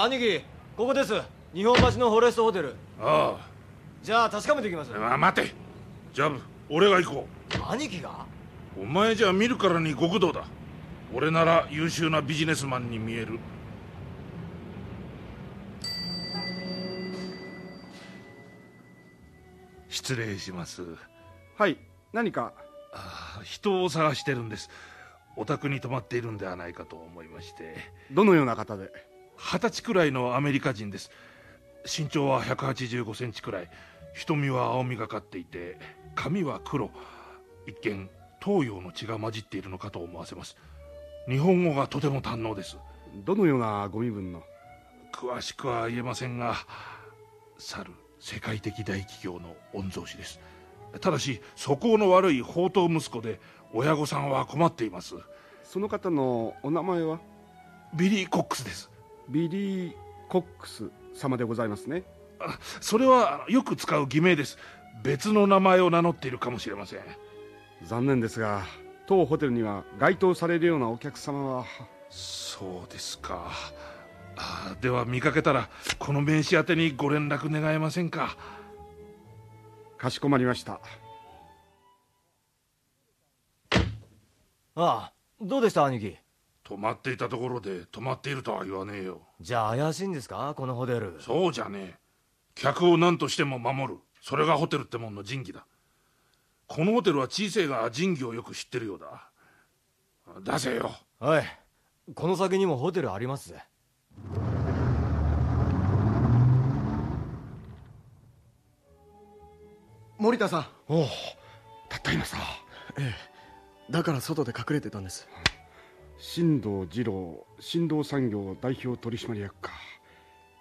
あ兄貴ここです。日本橋のフォレストホテル。あじゃあ確かめてきます。あ待て。ジャブ俺が行こ兄貴が？うお前じゃ見るからに極道だ。俺なら優秀なビジネスマンに見える。失礼します。はい何か？ああ人を探してるんです。お宅に泊まっているんではないかと思いまして。どのような方で？二十歳くらいのアメリカ人です。身長は185センチくらい。瞳は青みがかっていて髪は黒。一見東洋の血が混じっているのかと思わせます。日本語がとても堪能です。どのようなご身分の？詳しくは言えませんが去る世界的大企業の御曹司です。ただし素行の悪い放蕩息子で親御さんは困っています。その方のお名前は？ビリー・コックスですビリー・コックス様でございますね。あそれはよく使う偽名です。別の名前を名乗っているかもしれません。残念ですが当ホテルには該当されるようなお客様は。そうですか。あでは見かけたらこの名刺宛てにご連絡願えませんか。かしこまりました。ああどうでした兄貴？泊まっていたところで泊まっているとは言わねえよ。じゃあ怪しいんですか？このホテル。そうじゃねえ。客を何としても守る。それがホテルってもんの仁義だ。このホテルは小せえが仁義をよく知ってるようだ。出せよ。はいこの先にもホテルありますぜ。森田さん。おおたった今さ。ええ。だから外で隠れてたんです新藤二郎新藤産業代表取締役か。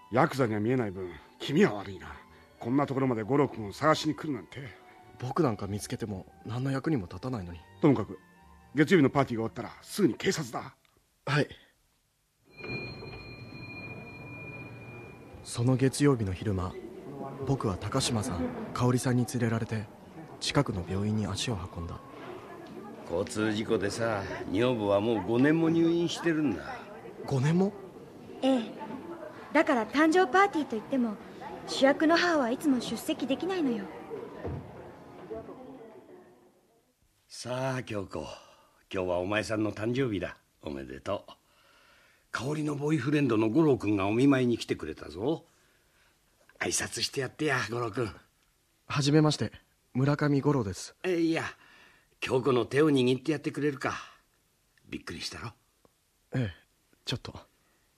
ヤクザには見えない分気味は悪いな。こんなところまで五郎君を探しに来るなんて。僕なんか見つけても何の役にも立たないのに。ともかく月曜日のパーティーが終わったらすぐに警察だ。はい。その月曜日の昼間僕は高島さん香織さんに連れられて近くの病院に足を運んだ交通事故でさ女房はもう5年も入院してるんだ。5年も？ええ。だから誕生パーティーといっても主役の母はいつも出席できないのよ。さあ京子。今日はお前さんの誕生日だ。おめでとう。香織のボーイフレンドの五郎君がお見舞いに来てくれたぞ。挨拶してやってや五郎君はじめまして。村上五郎です。えいや京子の手を握ってやってくれるか。びっくりしたろ？ええちょっと。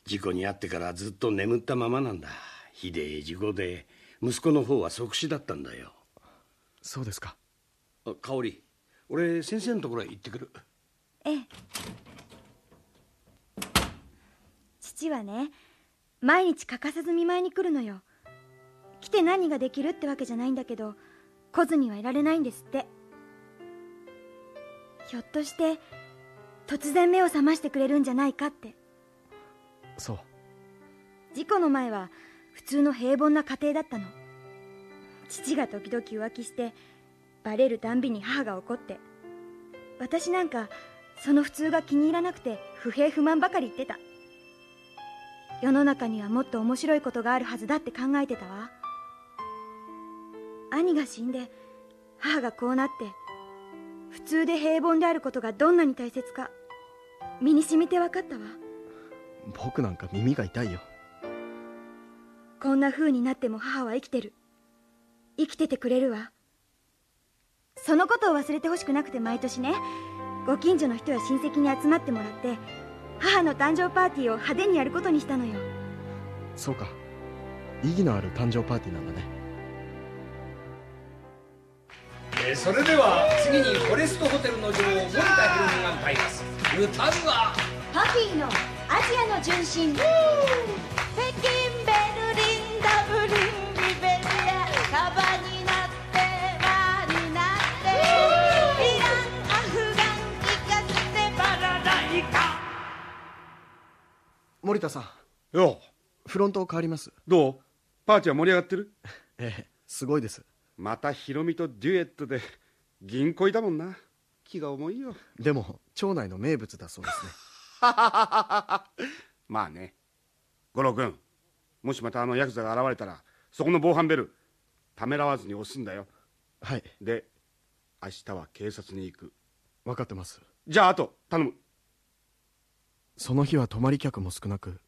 事故に遭ってからずっと眠ったままなんだ。ひでえ事故で。息子の方は即死だったんだよ。そうですか。あ香織。俺先生のところへ行ってくる。ええ。父はね毎日欠かさず見舞いに来るのよ。来て何ができるってわけじゃないんだけど来ずにはいられないんですってひょっとして突然目を覚ましてくれるんじゃないかって。そう。事故の前は普通の平凡な家庭だったの。父が時々浮気してバレるたんびに母が怒って。私なんかその普通が気に入らなくて不平不満ばかり言ってた。世の中にはもっと面白いことがあるはずだって考えてたわ。兄が死んで母がこうなって普通で平凡であることがどんなに大切か身に染みて分かったわ。僕なんか耳が痛いよ。こんな風になっても母は生きてる。生きててくれるわ。そのことを忘れてほしくなくて毎年ねご近所の人や親戚に集まってもらって母の誕生パーティーを派手にやることにしたのよ。そうか。意義のある誕生パーティーなんだねえーそれでは次にフォレストホテルの女王森田博美が歌います。歌うはパフィーのアジアの純真。北京ベルリンダブリンリベリア。カバになって輪になって。イランアフガン行かせてバラライカ。森田さん。よフロント変わります。どう？パーティーは盛り上がってる？ええすごいですまたヒロミとデュエットで銀行いだもんな。気が重いよ。でも町内の名物だそうですね。まあね。五郎君もしまたあのヤクザが現れたらそこの防犯ベルためらわずに押すんだよ。はい。で明日は警察に行く。分かってます。じゃああと頼む。その日は泊まり客も少なく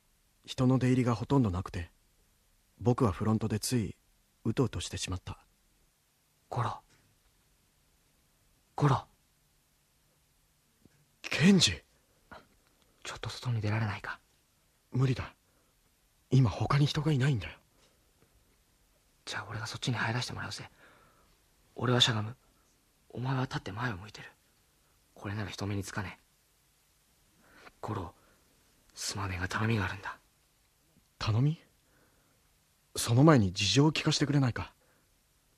人の出入りがほとんどなくて僕はフロントでついうとうとしてしまったこら。こら。ケンジ。ちょっと外に出られないか。無理だ。今他に人がいないんだよ。じゃあ俺がそっちに入らせてもらうぜ。俺はしゃがむ。お前は立って前を向いてる。これなら人目につかねえ。五郎すまねえが頼みがあるんだ。頼み？その前に事情を聞かせてくれないか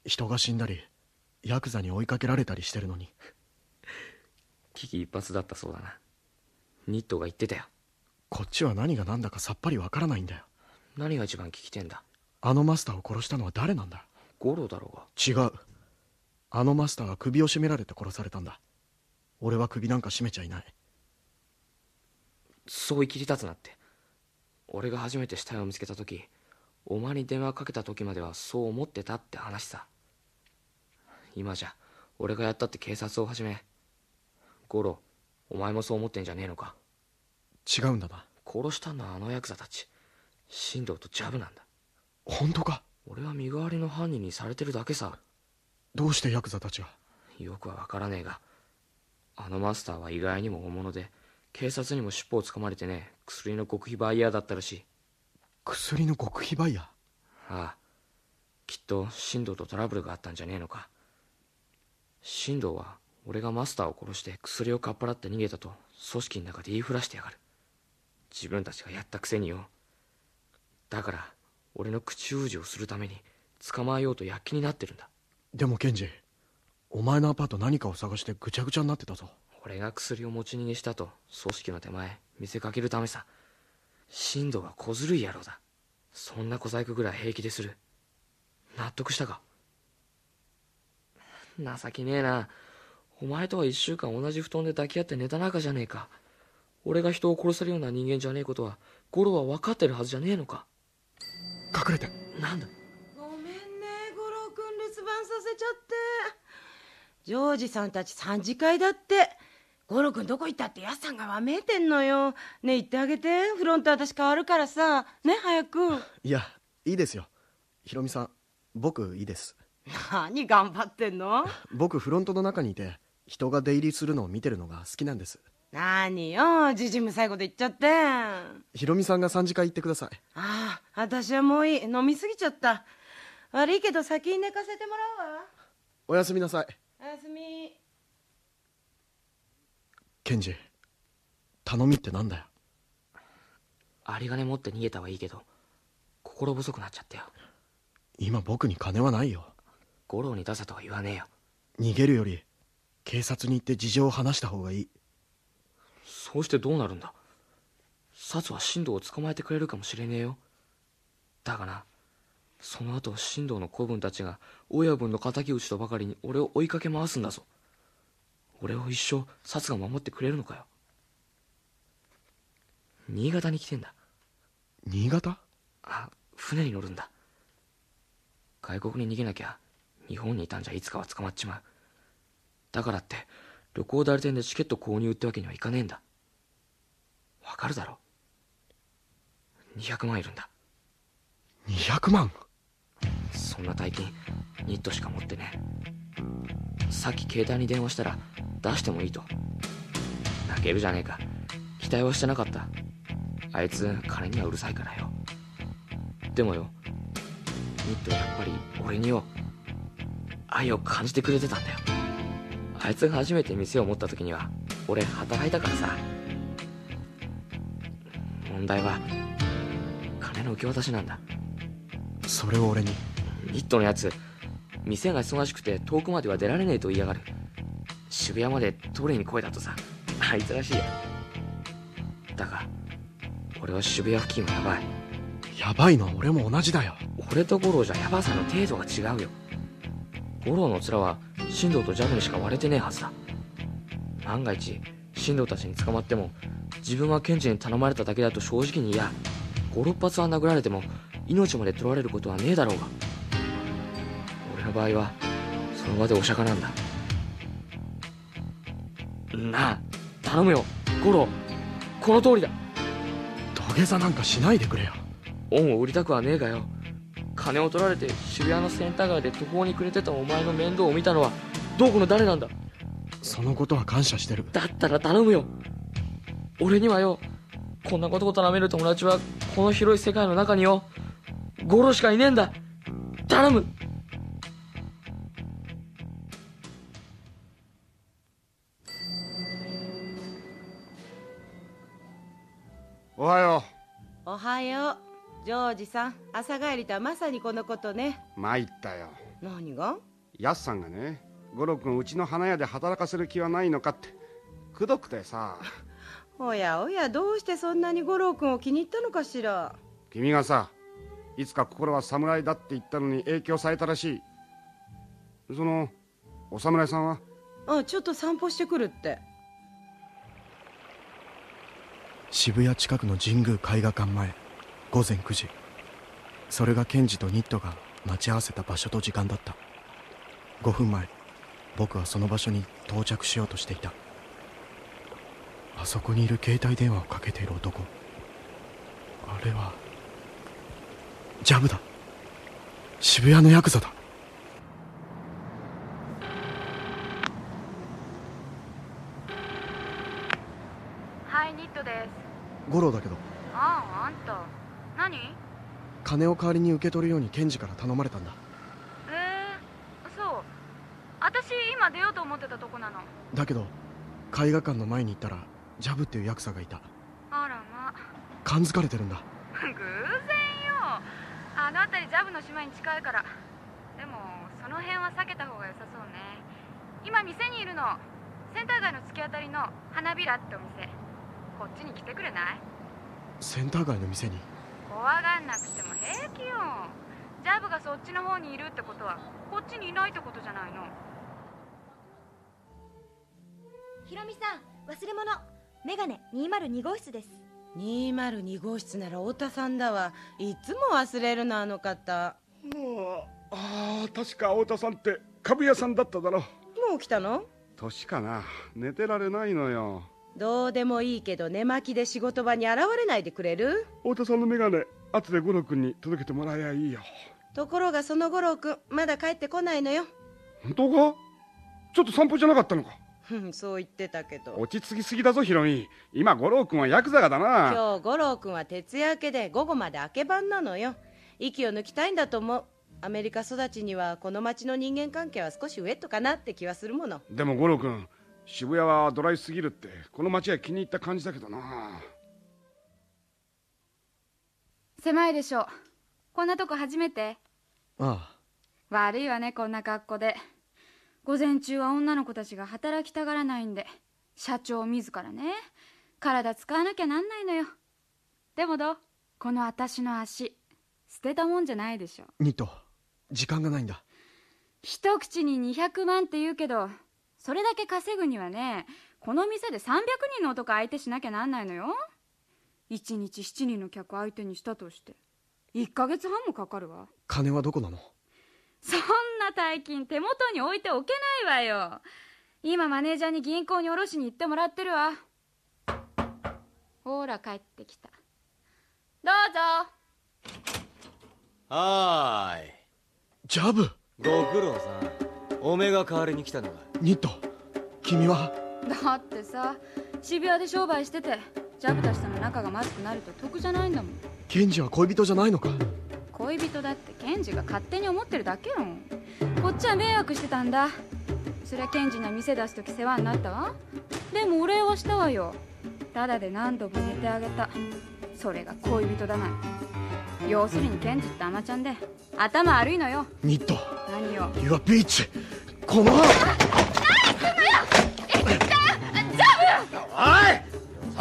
人が死んだりヤクザに追いかけられたりしてるのに。危機一髪だったそうだな。ニットが言ってたよ。こっちは何が何だかさっぱりわからないんだよ。何が一番聞きてんだ？あのマスターを殺したのは誰なんだ？五郎だろうが。違う。あのマスターは首を絞められて殺されたんだ。俺は首なんか絞めちゃいない。そう言い切り立つなって。俺が初めて死体を見つけた時お前に電話かけた時まではそう思ってたって話さ今じゃ俺がやったって警察をはじめ。五郎お前もそう思ってんじゃねえのか。違うんだな殺したのはあのヤクザたち。進藤とジャブなんだ。本当か？俺は身代わりの犯人にされてるだけさ。どうしてヤクザたちが？よくは分からねえがあのマスターは意外にも大物で警察にも尻尾をつかまれてね薬の極秘バイヤーだったらしい。薬の極秘バイヤー？ああきっと進藤とトラブルがあったんじゃねえのか進藤は俺がマスターを殺して薬をかっぱらって逃げたと組織の中で言いふらしてやがる。自分たちがやったくせによ。だから俺の口封じをするために捕まえようと躍起になってるんだ。でもケンジお前のアパート何かを探してぐちゃぐちゃになってたぞ。俺が薬を持ち逃げしたと組織の手前見せかけるためさ。進藤は小ずるい野郎だ。そんな小細工ぐらい平気でする。納得したか？情けねえな。お前とは一週間同じ布団で抱き合って寝た仲じゃねえか。俺が人を殺せるような人間じゃねえことはゴロは分かってるはずじゃねえのか。隠れて。なんだ？ごめんね五郎くん留守番させちゃって。ジョージさんたち3次会だって。五郎くんどこ行ったってヤスさんがわめいてんのよ。ね行ってあげて。フロント私変わるからさ。ね早く。いやいいですよ。ヒロミさん僕いいです何頑張ってんの？僕フロントの中にいて人が出入りするのを見てるのが好きなんです。何よじじむ最後で言っちゃって。あヒロミさんが3次会行ってください。あ私はもういい。飲みすぎちゃった。悪いけど先に寝かせてもらうわ。おやすみなさい。おやすみ。ケンジ頼みってなんだよ？有り金持って逃げたはいいけど心細くなっちゃったよ。今僕に金はないよ五郎に出せとは言わねえよ。逃げるより警察に行って事情を話した方がいい。そうしてどうなるんだ？薩は進藤を捕まえてくれるかもしれねえよ。だがなその後進藤の子分たちが親分の敵討ちとばかりに俺を追いかけ回すんだぞ。俺を一生薩が守ってくれるのかよ。新潟に来てんだ。新潟？あ船に乗るんだ。外国に逃げなきゃ日本にいたんじゃいつかは捕まっちまう。だからって旅行代理店でチケット購入ってわけにはいかねえんだ。わかるだろ。200万いるんだ。200万そんな大金ニットしか持ってねえ。さっき携帯に電話したら出してもいいと。泣けるじゃねえか。期待はしてなかった。あいつ金にはうるさいからよ。でもよ。ニットはやっぱり俺によ愛を感じてくれてたんだよ。あいつが初めて店を持った時には俺働いたからさ。問題は金の受け渡しなんだ。それを俺に？ニットのやつ店が忙しくて遠くまでは出られねえと言いやがる。渋谷まで取りに来いだとさ。あいつらしいやだが俺は渋谷付近はやばい。やばいのは俺も同じだよ。俺と五郎じゃヤバさの程度が違うよ五郎の面は進藤とジャブにしか割れてねえはずだ。万が一進藤たちに捕まっても自分は検事に頼まれただけだと正直に言や。56発は殴られても命まで取られることはねえだろうが。俺の場合はその場でお釈迦なんだ。なあ頼むよ。五郎この通りだ。土下座なんかしないでくれよ。恩を売りたくはねえがよ金を取られて渋谷のセンター街で途方に暮れてたお前の面倒を見たのはどこの誰なんだ？そのことは感謝してる。だったら頼むよ。俺にはよこんなことを頼める友達はこの広い世界の中によゴロしかいねえんだ。頼む。おはよおはようジョージさん朝帰りとはまさにこのことね。う参ったよ。何が？やすさんがね五郎君うちの花屋で働かせる気はないのかって。くどくてさ。おやおやどうしてそんなに五郎君を気に入ったのかしら？君がさいつか心は侍だって言ったのに影響されたらしい。そのお侍さんは？あちょっと散歩してくるって。渋谷近くの神宮絵画館前午前9時。それがケンジとニットが待ち合わせた場所と時間だった。5分前僕はその場所に到着しようとしていた。あそこにいる携帯電話をかけている男。あれはジャブだ。渋谷のヤクザだ。はいニットです。五郎だけど。あああんた何？金を代わりに受け取るようにケンジから頼まれたんだ。えー、そう。私今出ようと思ってたとこなの。だけど絵画館の前に行ったらジャブっていうヤクザがいた。あらま。感づかれてるんだ。偶然よ。あの辺りジャブの島に近いから。でもその辺は避けた方が良さそうね。今店にいるの。センター街の突き当たりの花びらってお店。こっちに来てくれない？センター街の店に？怖がんなくても平気よ。ジャブがそっちの方にいるってことはこっちにいないってことじゃないの。ひろみさん忘れ物。メガネ202号室です。202号室なら太田さんだわ。いつも忘れるのあの方。もうああ確か太田さんって株屋さんだっただろ。もう来たの？年かな。寝てられないのよどうでもいいけど寝巻きで仕事場に現れないでくれる？太田さんの眼鏡後で五郎君に届けてもらえばいいよ。ところがその五郎君まだ帰ってこないのよ。本当か？ちょっと散歩じゃなかったのか？そう言ってたけど。落ち着きすぎだぞヒロミ。今五郎君はヤクザがだな。今日五郎君は徹夜明けで午後まで明け晩なのよ。息を抜きたいんだと思う。アメリカ育ちにはこの町の人間関係は少しウェットかなって気はするもの。でも五郎君渋谷はドライすぎるってこの街は気に入った感じだけどな。狭いでしょ。こんなとこ初めて？ああ。悪いわねこんな格好で。午前中は女の子たちが働きたがらないんで社長自らね体使わなきゃなんないのよ。でもどう？この私の足捨てたもんじゃないでしょ。ニット時間がないんだ。一口に200万って言うけどそれだけ稼ぐにはねこの店で300人の男相手しなきゃなんないのよ。1日7人の客相手にしたとして1ヶ月半もかかるわ。金はどこなの？そんな大金手元に置いておけないわよ。今マネージャーに銀行に下ろしに行ってもらってるわ。ほら帰ってきた。どうぞ。はーい。ジャブ。ご苦労さんおめが代わりに来たのか。ニット君は？だってさ渋谷で商売しててジャブたちとの仲がまずくなると得じゃないんだもん。ケンジは恋人じゃないのか？恋人だってケンジが勝手に思ってるだけよ。こっちは迷惑してたんだ。そりゃケンジには店出す時世話になったわ。でもお礼はしたわよ。ただで何度も寝てあげた。それが恋人だなんて要するにケンジってアマちゃんで。頭悪いのよ。ニット。何よ You are bitch このおい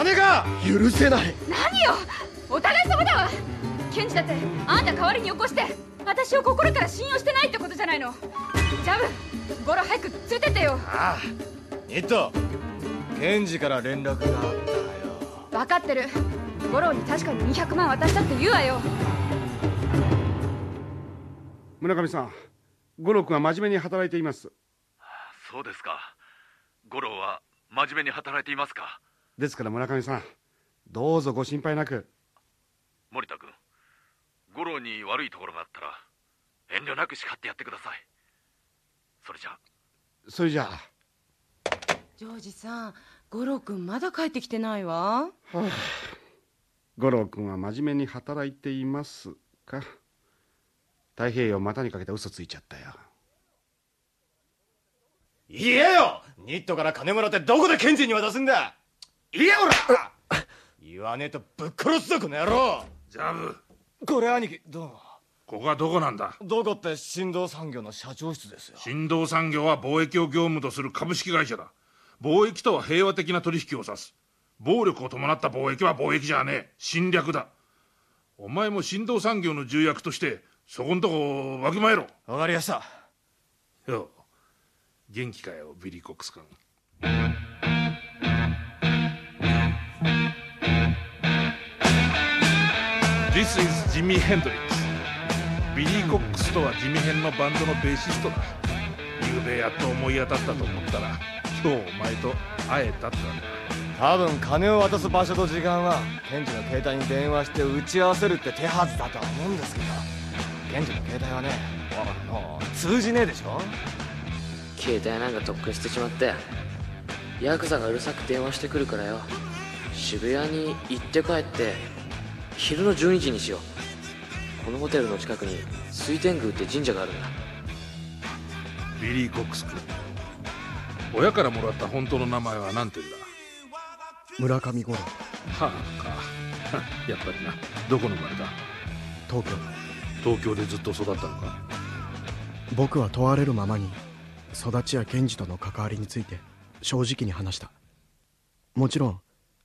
姉が。許せない。何よ？お互い様だわ。ケンジだってあんた代わりに起こして私を心から信用してないってことじゃないの。ジャブゴロ早くついてってよ。ああニット。ケンジから連絡があったよ。分かってるゴロに確かに200万渡したって言うわよ。村上さん五郎君は真面目に働いています。そうですか。五郎は真面目に働いていますか。ですから村上さんどうぞご心配なく。森田君五郎に悪いところがあったら遠慮なく叱ってやってください。それじゃ。それじゃあ。ジョージさん五郎君まだ帰ってきてないわ。はあ五郎君は真面目に働いていますか？太平洋股にかけて嘘ついちゃったよ。言えよ！ニットから金もらってどこで検事に渡すんだ？言えよら言わねえとぶっ殺すぞこの野郎！ジャブ。これ兄貴どう？もここはどこなんだ？どこって振動産業の社長室ですよ。振動産業は貿易を業務とする株式会社だ。貿易とは平和的な取引を指す暴力を伴った貿易は貿易じゃねえ。侵略だ。お前も新藤産業の重役としてそこんとこわきまえろ。わかりやした。よう元気かよビリー・コックス君。This is ジミー・ヘンドリックスビリー・コックスとはジミヘンのバンドのベーシストだ。ゆうべやっと思い当たったと思ったら今日お前と会えたってわけだ多分金を渡す場所と時間は検事の携帯に電話して打ち合わせるって手はずだとは思うんですけど検事の携帯はねあの通じねえでしょ？携帯なんかとっくに捨てちまったよヤクザがうるさく電話してくるからよ。渋谷に行って帰って昼の12時にしよう。このホテルの近くに水天宮って神社があるんだ。ビリー・コックス君親からもらった本当の名前は何て言うんだ？村上五郎。はあか やっぱりな。どこの生まれだ東京。東京でずっと育ったのか？僕は問われるままに育ちやケンジとの関わりについて正直に話した。もちろん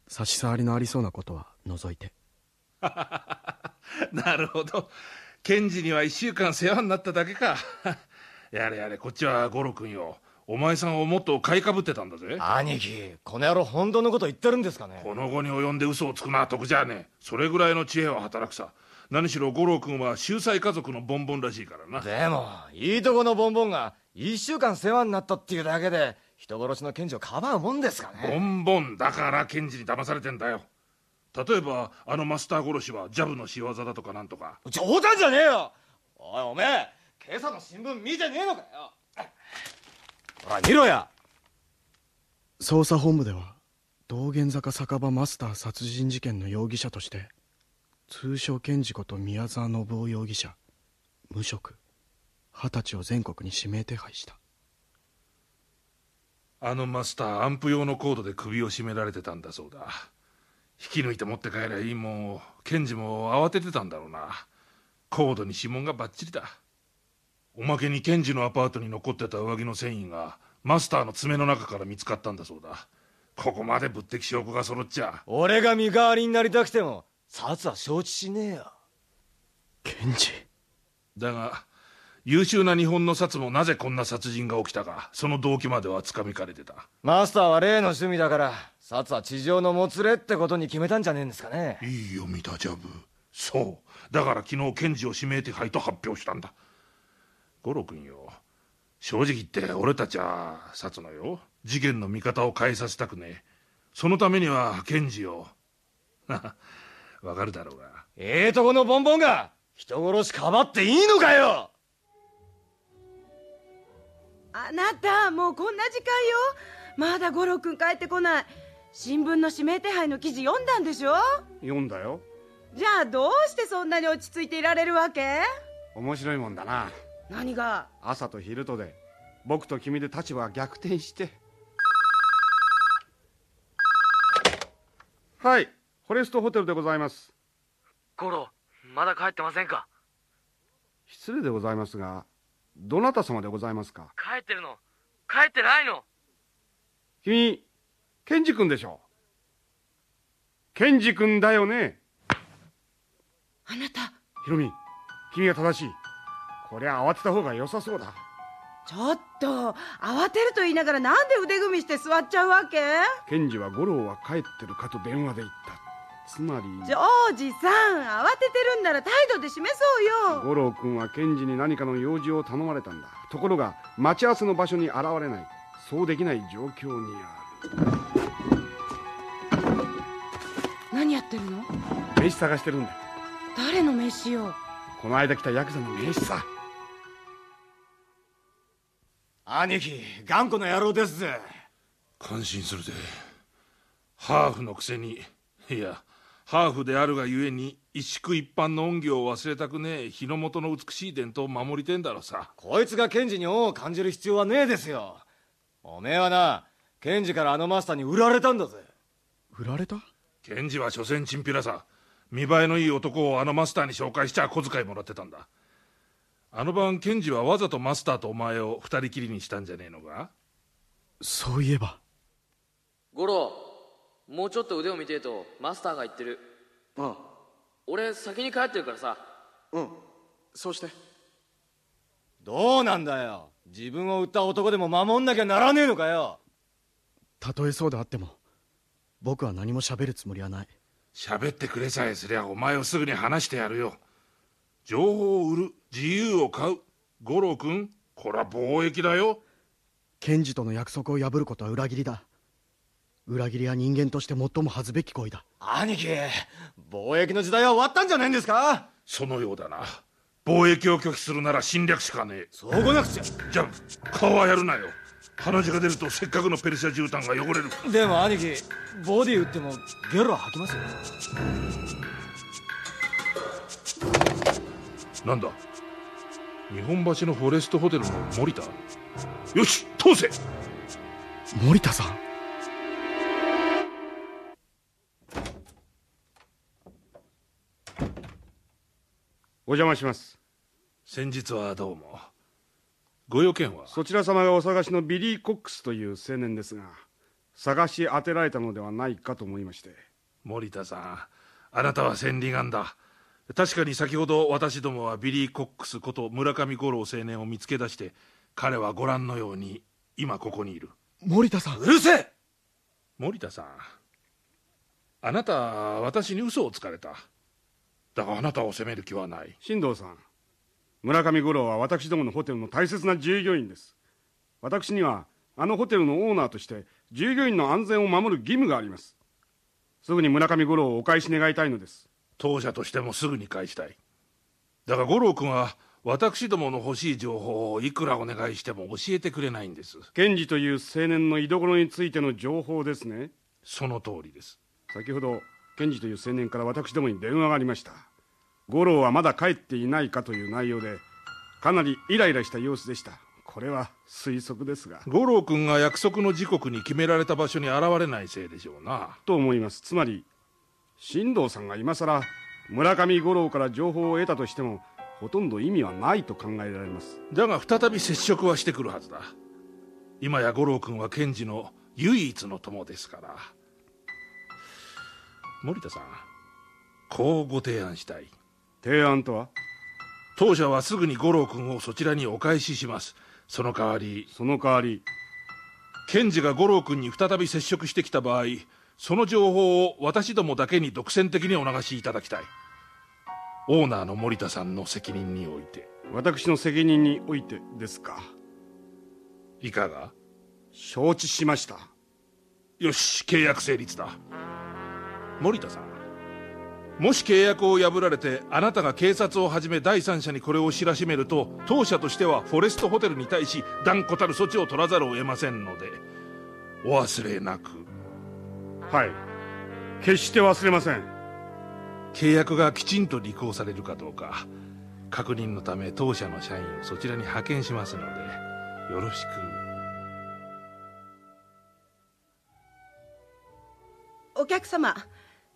差し障りのありそうなことは除いて。なるほど。検事には1週間世話になっただけか。やれやれこっちは五郎君よお前さんをもっと買いかぶってたんだぜ。兄貴この野郎本当のこと言ってるんですかね。この後に及んで嘘をつくのは得じゃねえ。それぐらいの知恵は働くさ。何しろ五郎君は秀才家族のボンボンらしいからな。でもいいとこのボンボンが1週間世話になったっていうだけで人殺しの検事をかばうもんですかね。ボンボンだから検事に騙されてんだよ。例えばあのマスター殺しはジャブの仕業だとかなんとか。冗談じゃねえよ。おいおめえ今朝の新聞見てねえのかよほら見ろや。捜査本部では道玄坂酒場マスター殺人事件の容疑者として通称検事こと宮沢信夫容疑者無職二十歳を全国に指名手配した。あのマスターアンプ用のコードで首を絞められてたんだそうだ。引き抜いて持って帰りゃいいもんを検事も慌ててたんだろうな。コードに指紋がバッチリだおまけに検事のアパートに残ってた上着の繊維がマスターの爪の中から見つかったんだそうだ。ここまで物的証拠が揃っちゃ。俺が身代わりになりたくても殺は承知しねえよ。検事だが優秀な日本の札もなぜこんな殺人が起きたかその動機まではつかみかれてた。マスターは例の趣味だから殺は地上のもつれってことに決めたんじゃねえんですかね。いい読みだジャブそう。だから昨日検事を指名手配と発表したんだ五郎君よ。正直言って俺たちは殺のよ。事件の見方を変えさせたくねえ。そのためには検事を わかるだろうが。ええとこのボンボンが人殺しかばっていいのかよ。あなたもうこんな時間よ。まだ五郎君帰ってこない。新聞の指名手配の記事読んだんでしょ？読んだよ。じゃあどうしてそんなに落ち着いていられるわけ？面白いもんだな何が？朝と昼とで僕と君で立場が逆転して。はいフォレストホテルでございます。五郎まだ帰ってませんか？失礼でございますがどなた様でございますか？帰ってるの？帰ってないの？君ケンジ君でしょケンジ君だよね？あなた。ヒロミ君が正しいこりゃ慌てた方が良さそうだ。ちょっと慌てると言いながらなんで腕組みして座っちゃうわけ？ケンジは五郎は帰ってるかと電話で言った。つまり。ジョージさん慌ててるんなら態度で示そうよ。五郎君は検事に何かの用事を頼まれたんだ。ところが待ち合わせの場所に現れない。そうできない状況にある。何やってるの？名刺探してるんだ。誰の名刺よ？この間来たヤクザの名刺さ兄貴頑固な野郎ですぜ。感心するぜ。ハーフのくせに。いやハーフであるがゆえに一宿一般の恩義を忘れたくねえ日の本の美しい伝統を守りてんだろさ。こいつが検事に恩を感じる必要はねえですよ。おめえはな検事からあのマスターに売られたんだぜ。売られた？検事は所詮チンピラさ。見栄えのいい男をあのマスターに紹介しちゃ小遣いもらってたんだあの晩検事はわざとマスターとお前を二人きりにしたんじゃねえのか？そういえば。五郎もうちょっと腕を見てえとマスターが言ってる。あ俺先に帰ってるからさ。うん。そうして。どうなんだよ。自分を売った男でも守んなきゃならねえのかよ。たとえそうであっても僕は何も喋るつもりはない。喋ってくれさえすりゃお前をすぐに話してやるよ情報を売る自由を買う。五郎君これは貿易だよ。検事との約束を破ることは裏切りだ。裏切りは人間として最も恥ずべき行為だ。兄貴貿易の時代は終わったんじゃないんですか？そのようだな。貿易を拒否するなら侵略しかねえ。そうこなくちゃ。じゃあ顔はやるなよ。鼻血が出るとせっかくのペルシャ絨毯が汚れる。でも兄貴ボディ打ってもゲロは吐きますよなんだ？日本橋のフォレストホテルの森田？よし通せ！森田さん？お邪魔します。先日はどうも。ご用件は？そちら様がお探しのビリー・コックスという青年ですが探し当てられたのではないかと思いまして。森田さんあなたは千里眼だ確かに先ほど私どもはビリー・コックスこと村上五郎青年を見つけ出して彼はご覧のように今ここにいる。森田さん。うるせえ！森田さん。あなたは私に嘘をつかれた。だがあなたを責める気はない。新藤さん。村上五郎は私どものホテルの大切な従業員です。私にはあのホテルのオーナーとして従業員の安全を守る義務があります。すぐに村上五郎をお返し願いたいのです当社としてもすぐに返したい。だが五郎君は私どもの欲しい情報をいくらお願いしても教えてくれないんです。検事という青年の居所についての情報ですね。その通りです。先ほど検事という青年から私どもに電話がありました。五郎はまだ帰っていないかという内容でかなりイライラした様子でした。これは推測ですが。五郎君が約束の時刻に決められた場所に現れないせいでしょうな。と思います。つまり新藤さんが今さら村上五郎から情報を得たとしてもほとんど意味はないと考えられます。だが再び接触はしてくるはずだ。今や五郎君は検事の唯一の友ですから。森田さんこうご提案したい。提案とは？当社はすぐに五郎君をそちらにお返しします。その代わりその代わり？検事が五郎君に再び接触してきた場合その情報を私どもだけに独占的にお流しいただきたい。オーナーの森田さんの責任において。私の責任においてですか。いかが？承知しました。よし契約成立だ。森田さんもし契約を破られてあなたが警察をはじめ第三者にこれを知らしめると当社としてはフォレストホテルに対し断固たる措置を取らざるを得ませんのでお忘れなくはい。決して忘れません。契約がきちんと履行されるかどうか確認のため当社の社員をそちらに派遣しますのでよろしく。お客様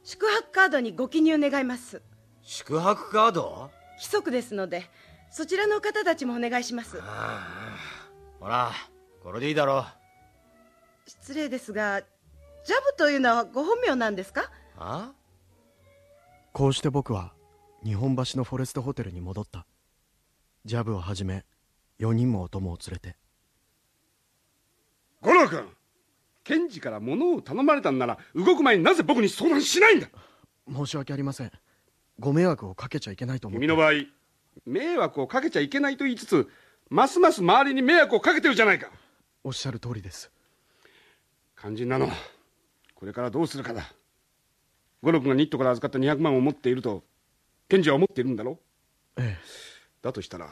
宿泊カードにご記入願います。宿泊カード？規則ですのでそちらの方たちもお願いします。ほらこれでいいだろう。失礼ですがジャブというのはご本名なんですか？あ？こうして僕は日本橋のフォレストホテルに戻った。ジャブをはじめ4人もお供を連れて。五郎君検事から物を頼まれたんなら動く前になぜ僕に相談しないんだ？申し訳ありません。ご迷惑をかけちゃいけないと思って。君の場合迷惑をかけちゃいけないと言いつつますます周りに迷惑をかけてるじゃないか。おっしゃる通りです。肝心なのはこれからどうするかだ。五六がニットから預かった200万を持っていると検事は思っているんだろええ。だとしたら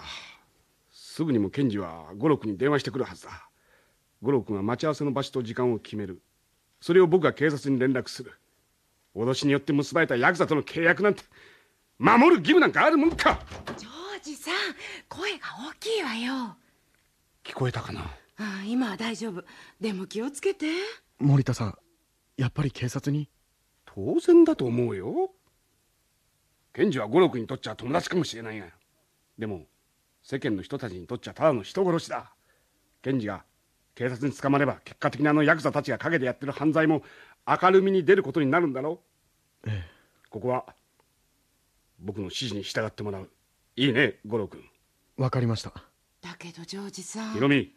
すぐにも検事は五六に電話してくるはずだ。五六が待ち合わせの場所と時間を決める。それを僕が警察に連絡する。脅しによって結ばれたヤクザとの契約なんて守る義務なんかあるもんか。ジョージさん声が大きいわよ。聞こえたかな？ああ今は大丈夫。でも気をつけて。森田さんやっぱり警察に？当然だと思うよ。検事は五六にとっちゃ友達かもしれないがでも世間の人たちにとっちゃただの人殺しだ。検事が警察に捕まれば結果的にあのヤクザたちが陰でやってる犯罪も明るみに出ることになるんだろえここは僕の指示に従ってもらう。いいね五郎君えわかりました。だけどジョージさん。ヒロミ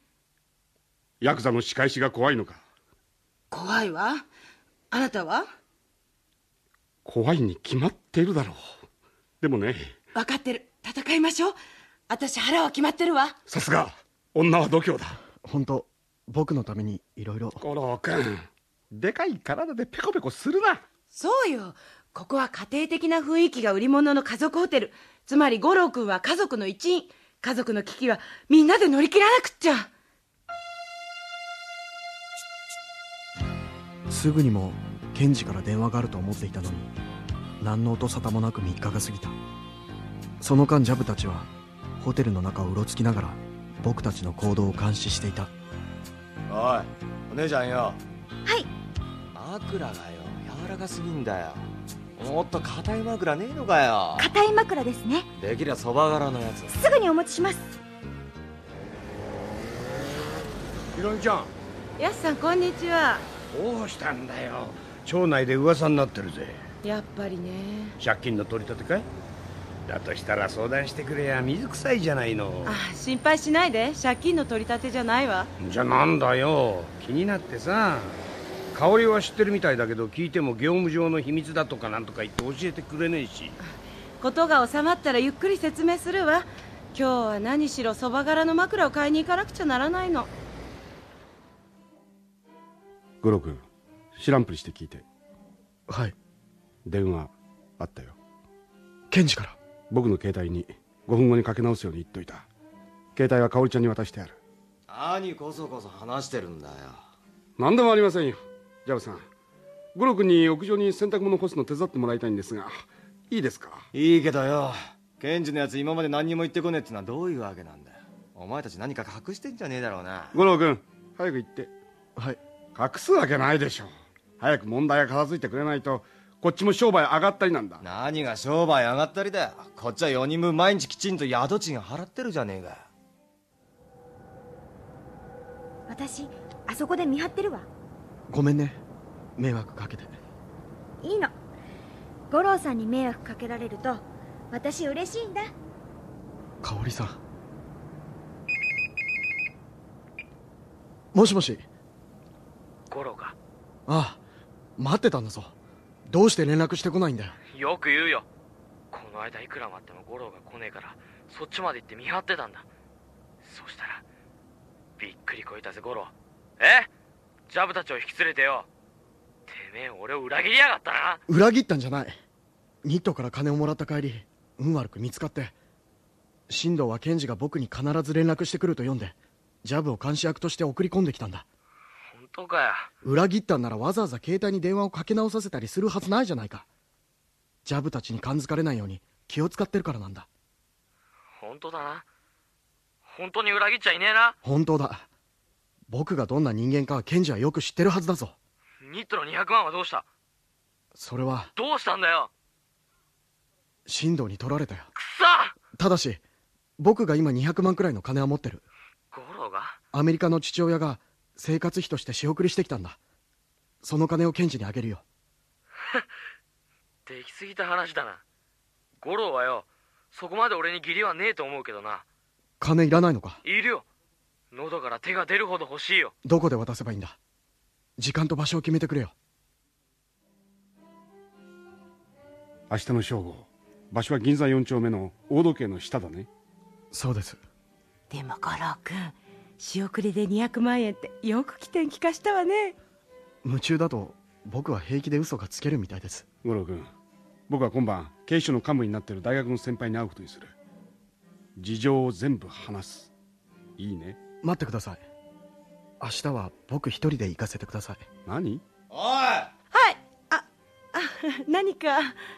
ヤクザの仕返しが怖いのか？怖いわあなたは？怖いに決まっているだろう。でもね。分かってる。戦いましょう。私腹は決まってるわ。さすが。女は度胸だ。本当僕のためにいろいろ。五郎君でかい体でペコペコするな。そうよ。ここは家庭的な雰囲気が売り物の家族ホテル。つまり五郎君は家族の一員。家族の危機はみんなで乗り切らなくっちゃすぐにも検事から電話があると思っていたのに何の音沙汰もなく3日が過ぎた。その間ジャブたちはホテルの中をうろつきながら僕たちの行動を監視していた。おいお姉ちゃんよ。はい。枕がよ柔らかすぎんだよ。もっと硬い枕ねえのかよ。硬い枕ですね。できりゃそば柄のやつ。すぐにお持ちします。ひろみちゃん。やすさんこんにちはどうしたんだよ。町内で噂になってるぜ。やっぱりね。借金の取り立てかい？だとしたら相談してくれや水臭いじゃないの。あ心配しないで。借金の取り立てじゃないわ。じゃあなんだよ。気になってさ。香りは知ってるみたいだけど聞いても業務上の秘密だとかなんとか言って教えてくれねえし。ことが収まったらゆっくり説明するわ。今日は何しろそば柄の枕を買いに行かなくちゃならないの五郎君知らんぷりして聞いて。はい。電話あったよ。検事から。僕の携帯に5分後にかけ直すように言っといた。携帯は香織ちゃんに渡してある。何こそこそ話してるんだよ。何でもありませんよ。ジャブさん。五郎君に屋上に洗濯物干すの手伝ってもらいたいんですが。いいですか？いいけどよ。検事のやつ今まで何にも言ってこねえってのはどういうわけなんだよ。お前たち何か隠してんじゃねえだろうな。五郎君早く行って。はい隠すわけないでしょ早く問題が片付いてくれないとこっちも商売上がったりなんだ。何が商売上がったりだよ。こっちは4人分毎日きちんと宿賃払ってるじゃねえかよ。私あそこで見張ってるわ。ごめんね。迷惑かけて。いいの。五郎さんに迷惑かけられると私嬉しいんだ。香織さん。もしもし五郎かああ待ってたんだぞ。どうして連絡してこないんだよ。よく言うよ。この間いくら待っても五郎が来ねえからそっちまで行って見張ってたんだ。そしたらびっくりこいたぜ五郎。え？ジャブたちを引き連れてよ。てめえ俺を裏切りやがったな。裏切ったんじゃない。ニットから金をもらった帰り運悪く見つかって進藤は検事が僕に必ず連絡してくると読んでジャブを監視役として送り込んできたんだ。本当か。よ裏切ったんならわざわざ携帯に電話をかけ直させたりするはずないじゃないか。ジャブたちに感づかれないように気を使ってるからなんだ。本当だな。本当に裏切っちゃいねえな。本当だ。僕がどんな人間かは検事はよく知ってるはずだぞ。ニットの200万はどうした？それはどうしたんだよ？進藤に取られたよ。くさただし僕が今200万くらいの金は持ってる。五郎が？アメリカの父親が生活費として仕送りしてきたんだ。その金を検事にあげるよ。できすぎた話だな。五郎はよそこまで俺に義理はねえと思うけどな。金いらないのか？いるよ。喉から手が出るほど欲しいよ。どこで渡せばいいんだ？時間と場所を決めてくれよ。明日の正午場所は銀座4丁目の大時計の下だね。そうです。でも五郎君仕送りで200万円ってよく起点聞かしたわね。夢中だと僕は平気で嘘がつけるみたいです。五郎君僕は今晩警視庁の幹部になっている大学の先輩に会うことにする。事情を全部話す。いいね。待ってください。明日は僕一人で行かせてください。何？おい！はい。ああ何か。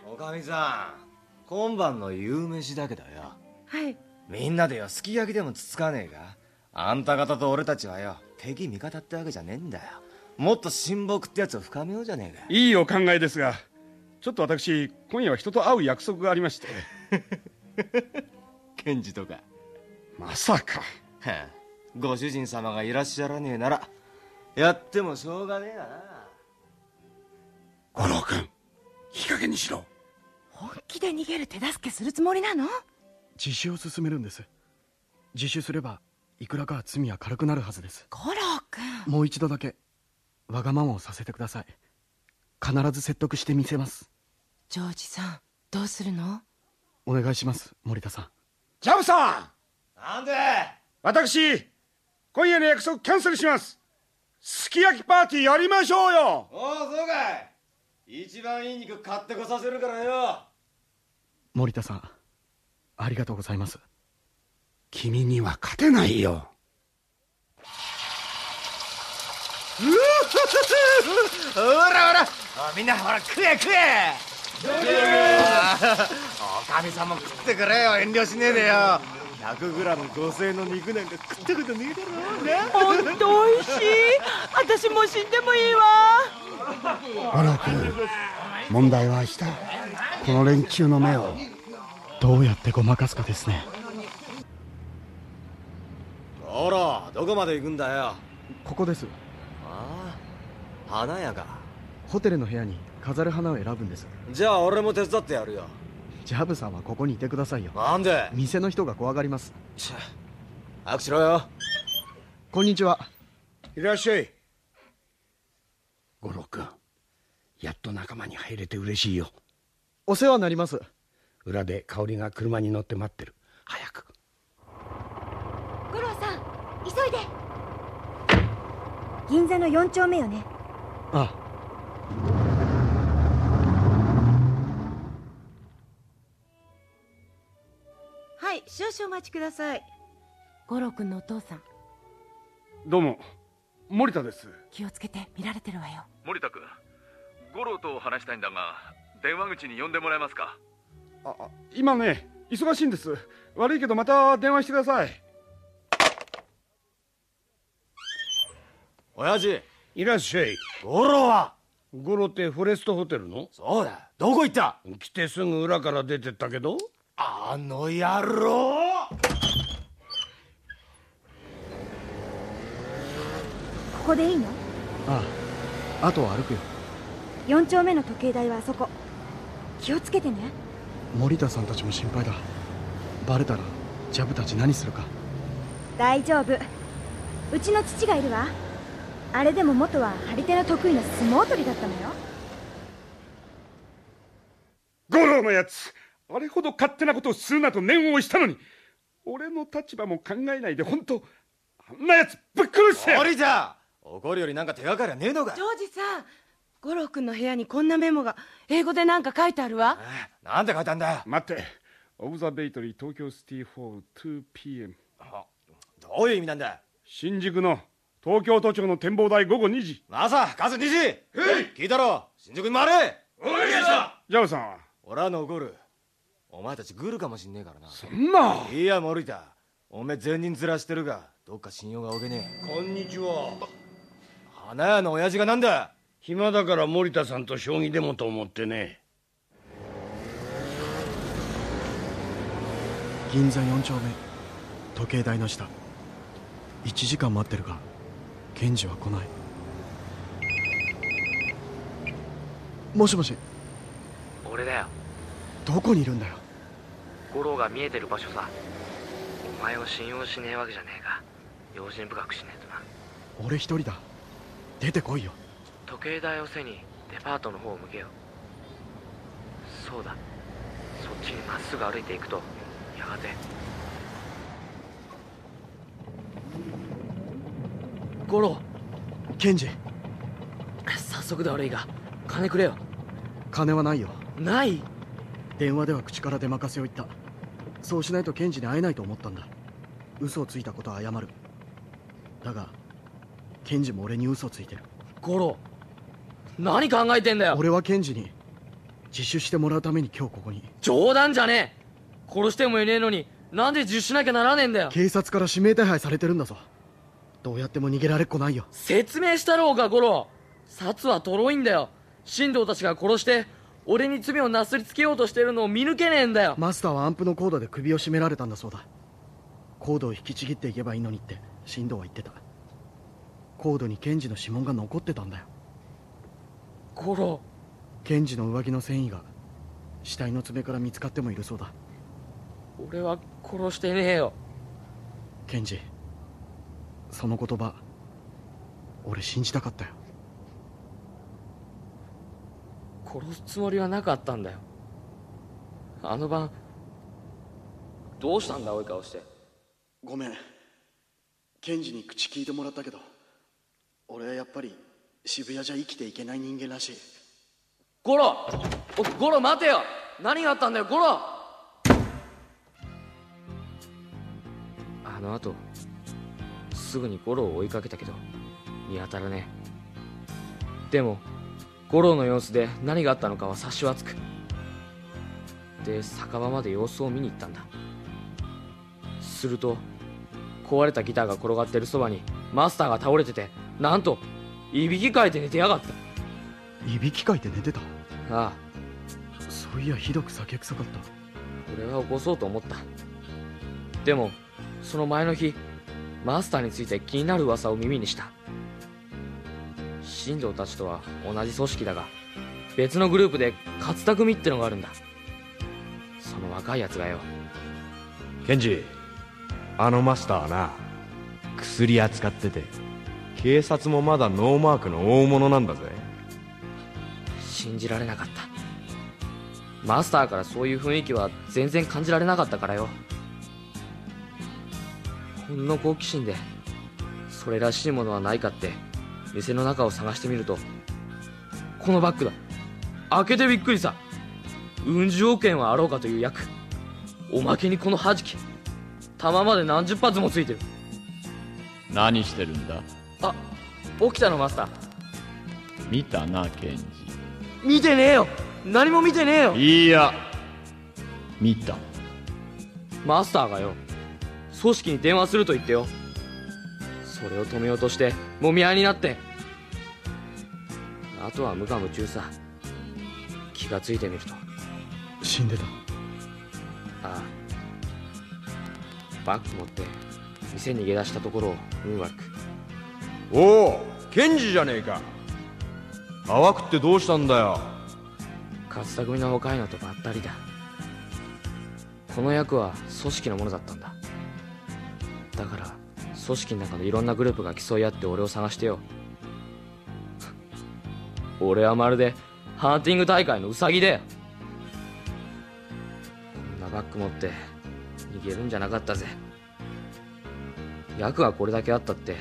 おかみさん今晩の夕飯だけだよ。はい。みんなでよすき焼きでもつつかねえか？あんた方と俺たちはよ敵味方ってわけじゃねえんだよ。もっと親睦ってやつを深めようじゃねえかいいお考えですがちょっと私今夜は人と会う約束がありまして。検事とか。まさか。はあ。ご主人様がいらっしゃらねえならやってもしょうがねえな。五郎君いい加減にしろ。本気で逃げる手助けするつもりなの？自首を進めるんです。自首すればいくらか罪は軽くなるはずです。五郎君。もう一度だけわがままをさせてください。必ず説得してみせます。ジョージさんどうするの？お願いします森田さん。ジャブさん！なんで？私今夜の約束キャンセルします。すき焼きパーティーやりましょうよ。おおそうかい。一番いい肉買ってこさせるからよ。森田さんありがとうございます君には勝てないよ。ほらほらみんなほら食え食えおかみさんも食ってくれよ遠慮しねえでよ 100g5000 円の肉なんか食ったことねえだろ本当美味しい私も死んでもいいわ五郎君問題は明日この連中の目をどうやってごまかすかですねほらどこまで行くんだよ？ここです。ああ花屋かホテルの部屋に飾る花を選ぶんです。じゃあ俺も手伝ってやるよ。ジャブさんはここにいてくださいよ。なんで？店の人が怖がります。早くしろよ。こんにちは。いらっしゃい。五郎君やっと仲間に入れて嬉しいよ。お世話になります。裏で香織が車に乗って待ってる。早く急いで。銀座の4丁目よね。あ。はい少々お待ちください。五郎君のお父さん。どうも。森田です。気をつけて見られてるわよ。森田君五郎と話したいんだが電話口に呼んでもらえますか？あ今ね忙しいんです。悪いけどまた電話してください親父。いらっしゃい。五郎は。五郎ってフォレストホテルの？そうだ。どこ行った？来てすぐ裏から出てったけど？あの野郎。ここでいいの？ああ。あとは歩くよ。4丁目の時計台はあそこ。気をつけてね。森田さんたちも心配だ。バレたらジャブたち何するか。大丈夫。うちの父がいるわあれでも元は張り手の得意な相撲取りだったのよ。五郎のやつあれほど勝手なことをするなと念を押したのに俺の立場も考えないで本当あんなやつぶっ殺して。やる森田怒るよりなんか手がかりはねえのか。ジョージさん五郎君の部屋にこんなメモが英語でなんか書いてあるわ。なんて書いたんだよ。待ってオブザベイトリー東京シティホール 2pm どういう意味なんだ新宿の東京都庁の展望台午後2時。朝数2時。聞いたろ。新宿に回れ。お願いしまジャブさん。は俺は残る。お前たちグルかもしんねえからな。そんな。いや森田。おめえ善人面してるがどっか信用がおけねこんにちは。え花屋の親父がなんだ。暇だから森田さんと将棋でもと思ってね。銀座4丁目。時計台の下。1時間待ってるが検事は来ない。もしもし。俺だよ。どこにいるんだよ。五郎が見えてる場所さ。お前を信用しねえわけじゃねえが。用心深くしねえとな。俺一人だ。出てこいよ。時計台を背にデパートの方を向けよそうだ。そっちにまっすぐ歩いていくとやがて五郎ケンジ。早速で悪いが金くれよ。金はないよ。ない？電話では口から出任せを言った。そうしないとケンジに会えないと思ったんだ。嘘をついたことは謝る。だがケンジも俺に嘘をついてる。五郎何考えてんだよ。俺はケンジに自首してもらうために今日ここに。冗談じゃねえ。殺してもいねえのになんで自首しなきゃならねえんだよ。警察から指名手配されてるんだぞどうやっても逃げられっこないよ。説明したろうか五郎札はとろいんだよ。進藤たちが殺して俺に罪をなすりつけようとしてるのを見抜けねえんだよ。マスターはアンプのコードで首を絞められたんだそうだ。コードを引きちぎっていけばいいのにって進藤は言ってた。コードにケンジの指紋が残ってたんだよ。五郎ケンジの上着の繊維が死体の爪から見つかってもいるそうだ。俺は殺してねえよ。ケンジその言葉俺信じたかったよ。殺すつもりはなかったんだよ。あの晩どうしたんだ青い顔して。ごめん。ケンジに口聞いてもらったけど俺はやっぱり渋谷じゃ生きていけない人間らしい。五郎お五郎待てよ！何があったんだよ五郎あの後すぐに五郎を追いかけたけど見当たらねえ。でも五郎の様子で何があったのかは察しはつく。で酒場まで様子を見に行ったんだ。すると壊れたギターが転がってるそばにマスターが倒れててなんといびきかいて寝てやがった。いびきかいて寝てた？ああ。そういやひどく酒臭かった。俺は起こそうと思った。でもその前の日マスターについて気になる噂を耳にした。新藤たちとは同じ組織だが別のグループで勝田組ってのがあるんだ。その若いやつがよ。ケンジあのマスターはな薬扱ってて警察もまだノーマークの大物なんだぜ。信じられなかった。マスターからそういう雰囲気は全然感じられなかったからよほんの好奇心でそれらしいものはないかって店の中を探してみるとこのバッグだ。開けてびっくりさうん十億円はあろうかという役おまけにこの弾き弾まで何十発もついてる。何してるんだ？あ起きたのマスター。見たなケンジ。見てねえよ。何も見てねえよ。いいや見た。マスターがよ組織に電話すると言ってよ。それを止めようとしてもみ合いになって。あとは無我夢中さ。気がついてみると。死んでた。ああ。バッグ持って店に逃げ出したところを運悪く。おおケンジじゃねえか。淡くってどうしたんだよ。勝田組の若いのとばったりだ。この役は組織のものだったんだだから組織の中のいろんなグループが競い合って俺を探してよ。俺はまるでハンティング大会のウサギだよこんなバッグ持って逃げるんじゃなかったぜ。役がこれだけあったって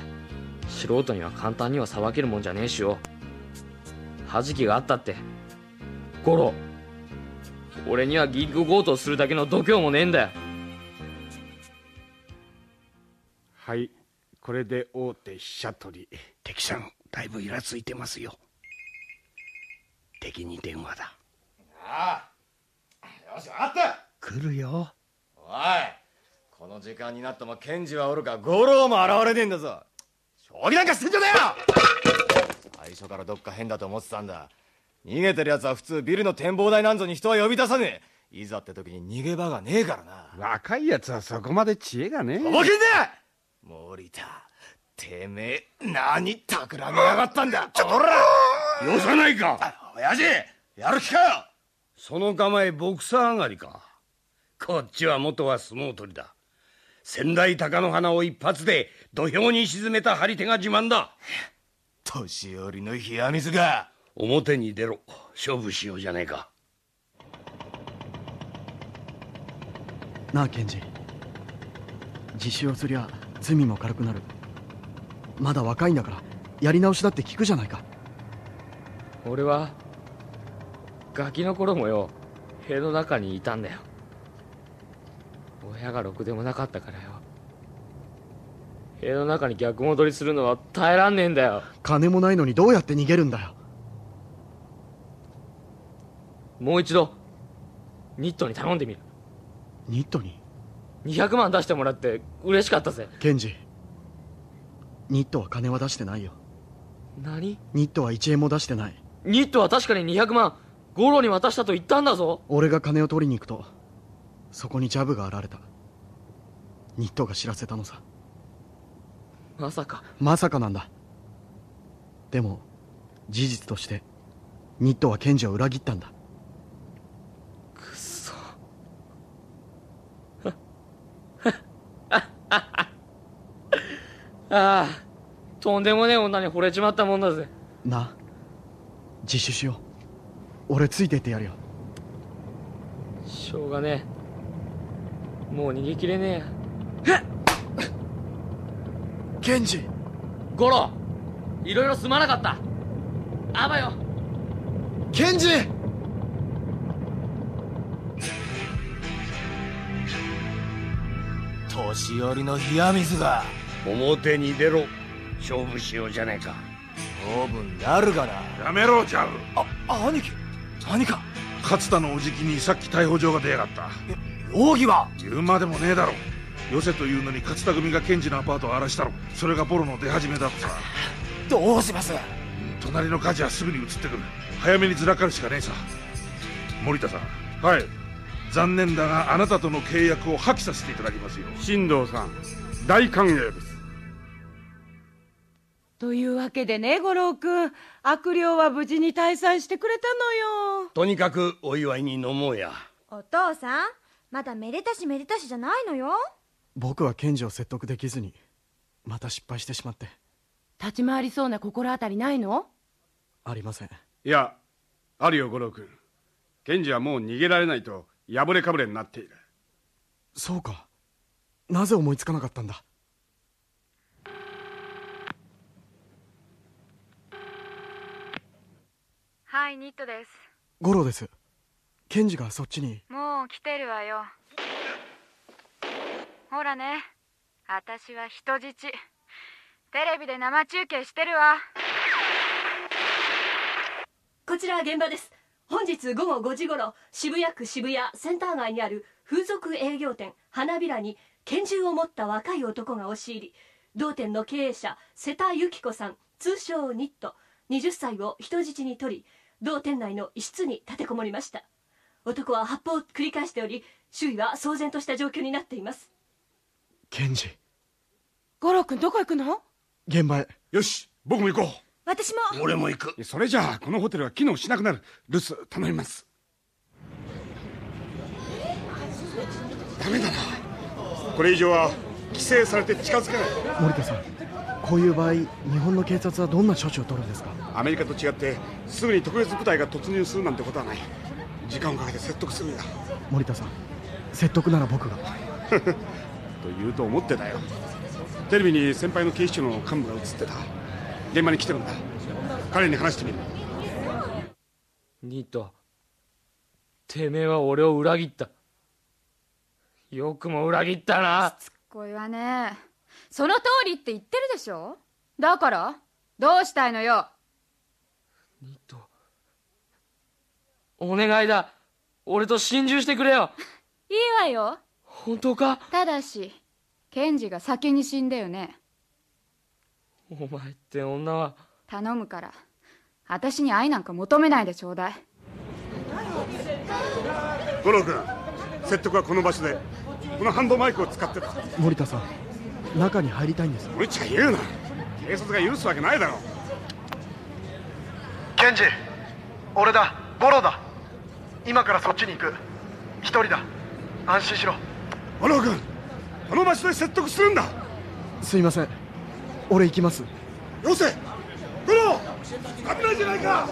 素人には簡単にはさばけるもんじゃねえしよ。弾きがあったって。五郎俺には銀行強盗するだけの度胸もねえんだよ。はい。これで大手飛車取り。敵さんだいぶイラついてますよ。敵に電話だ。ああ。よし分かった来るよ。おい。この時間になってもケンジはおるか五郎も現れねえんだぞ。将棋なんかしてんじゃねえよ。最初からどっか変だと思ってたんだ。逃げてる奴は普通ビルの展望台なんぞに人は呼び出さねえ。いざって時に逃げ場がねえからな。若いやつはそこまで知恵がねえ。とぼけんな森田てめえ何企みやがったんだ？ちょこらよさないか。親父やる気かよ。その構えボクサー上がりか。こっちは元は相撲取りだ。仙台貴乃花を一発で土俵に沈めた張り手が自慢だ。年寄りの冷や水が。表に出ろ。勝負しようじゃねえか。なあケンジ自首をすりゃ罪も軽くなる。まだ若いんだからやり直しだって聞くじゃないか。俺はガキの頃もよ塀の中にいたんだよ。親がろくでもなかったからよ。塀の中に逆戻りするのは耐えらんねえんだよ。金もないのにどうやって逃げるんだよ。もう一度ニットに頼んでみる。ニットに？200万出してもらって嬉しかったぜ。ケンジニットは金は出してないよ。何？ニットは1円も出してない。ニットは確かに200万。ゴロに渡したと言ったんだぞ。俺が金を取りに行くとそこにジャブが現れた。ニットが知らせたのさ。まさか。まさかなんだ。でも事実としてニットはケンジを裏切ったんだくそ ああとんでもねえ女に惚れちまったもんだぜ。な自首しよう。俺ついてってやるよ。しょうがねえ。もう逃げきれねえや。ケンジゴロいろいろすまなかった。あばよ。ケンジ年寄りの冷や水が。表に出ろ。勝負しようじゃないか。勝負になるがな。やめろジャブ。あ兄貴。何か。勝田のおじきにさっき逮捕状が出やがった。容疑は？言うまでもねえだろ。よせというのに勝田組が検事のアパートを荒らしたろ。それがボロの出始めだとさどうします？隣の火事はすぐに移ってくる。早めにずらかるしかねえさ。森田さん。はい残念だがあなたとの契約を破棄させていただきますよ新藤さん大歓迎です。というわけでね五郎君悪霊は無事に退散してくれたのよ。とにかくお祝いに飲もうや。お父さんまだめでたしめでたしじゃないのよ。僕はケンジを説得できずにまた失敗してしまって。立ち回りそうな心当たりないの？ありません。いやあるよ五郎君検事はもう逃げられないと破れかぶれになっている。そうか。なぜ思いつかなかったんだ？はいニットです。ゴロです。ケンジがそっちに。もう来てるわよ。ほらね。私は人質。テレビで生中継してるわ。こちら現場です本日午後5時頃渋谷区渋谷センター街にある風俗営業店花びらに拳銃を持った若い男が押し入り同店の経営者瀬田由紀子さん通称ニット20歳を人質に取り同店内の一室に立てこもりました。男は発砲を繰り返しており周囲は騒然とした状況になっています。ケンジ。五郎君どこ行くの？現場へ。よし僕も行こう私も。俺も行く。それじゃあこのホテルは機能しなくなる。留守頼みます。ダメだな。これ以上は規制されて近づけない。森田さんこういう場合日本の警察はどんな処置を取るんですか？アメリカと違ってすぐに特別部隊が突入するなんてことはない。時間をかけて説得するんだ。森田さん説得なら僕が。と言うと思ってたよ。テレビに先輩の警視庁の幹部が映ってた現場に来てるんだ。彼に話してみる。ニットてめえは俺を裏切った。よくも裏切ったな。こいはね。その通りって言ってるでしょ？だから？どうしたいのよ？ニットお願いだ。俺と心中してくれよ。いいわよ。本当か？ただしケンジが先に死んだよねお前って女は。頼むから。私に愛なんか求めないでちょうだい。五郎君説得はこの場所で。このハンドマイクを使ってた。森田さん中に入りたいんです。無茶言うな。警察が許すわけないだろ。ケンジ俺だ。ゴロだ。今からそっちに行く。一人だ。安心しろ。五郎君この場所で説得するんだ。すいません俺行きます。よせ五郎危ないじゃないか。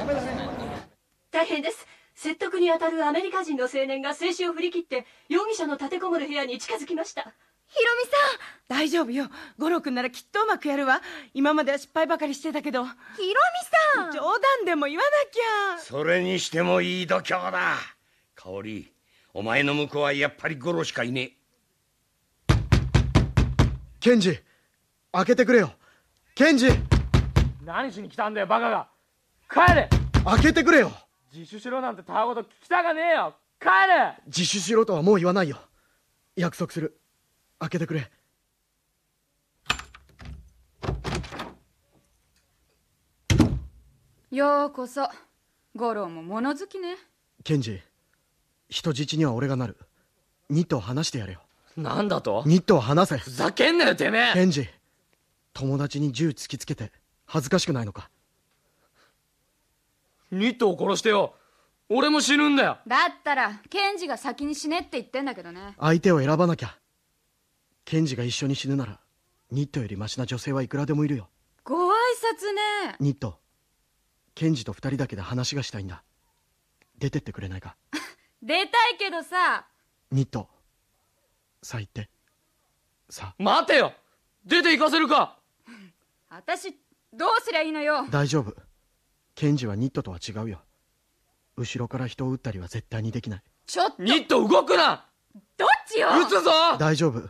大変です。説得に当たるアメリカ人の青年が静止を振り切って容疑者の立てこもる部屋に近づきました。ひろみさん。大丈夫よ。五郎君ならきっとうまくやるわ。今までは失敗ばかりしてたけど。ひろみさん。冗談でも言わなきゃ。それにしてもいい度胸だ。香織お前の向こうはやっぱり五郎しかいねえ。ケンジ開けてくれよケンジ。何しに来たんだよバカが。帰れ。開けてくれよ。自首しろなんてたわごと聞きたかねえよ。帰れ。自首しろとはもう言わないよ。約束する。開けてくれ。ようこそ。五郎も物好きね。ケンジ人質には俺がなる。ニットを話してやれよ。なんだと？ニットを話せ。ふざけんなよてめえ。ケンジ友達に銃突きつけて恥ずかしくないのか？ニットを殺してよ。俺も死ぬんだよ。だったらケンジが先に死ねって言ってんだけどね。相手を選ばなきゃ。ケンジが一緒に死ぬならニットよりマシな女性はいくらでもいるよ。ご挨拶ね。ニット。ケンジと二人だけで話がしたいんだ。出てってくれないか？出たいけどさ。ニット。さあ言って。さ待てよ。出て行かせるか私どうすりゃいいのよ。大丈夫。ケンジはニットとは違うよ。後ろから人を撃ったりは絶対にできない。ちょっと。ニット動くな！どっちよ！撃つぞ！大丈夫。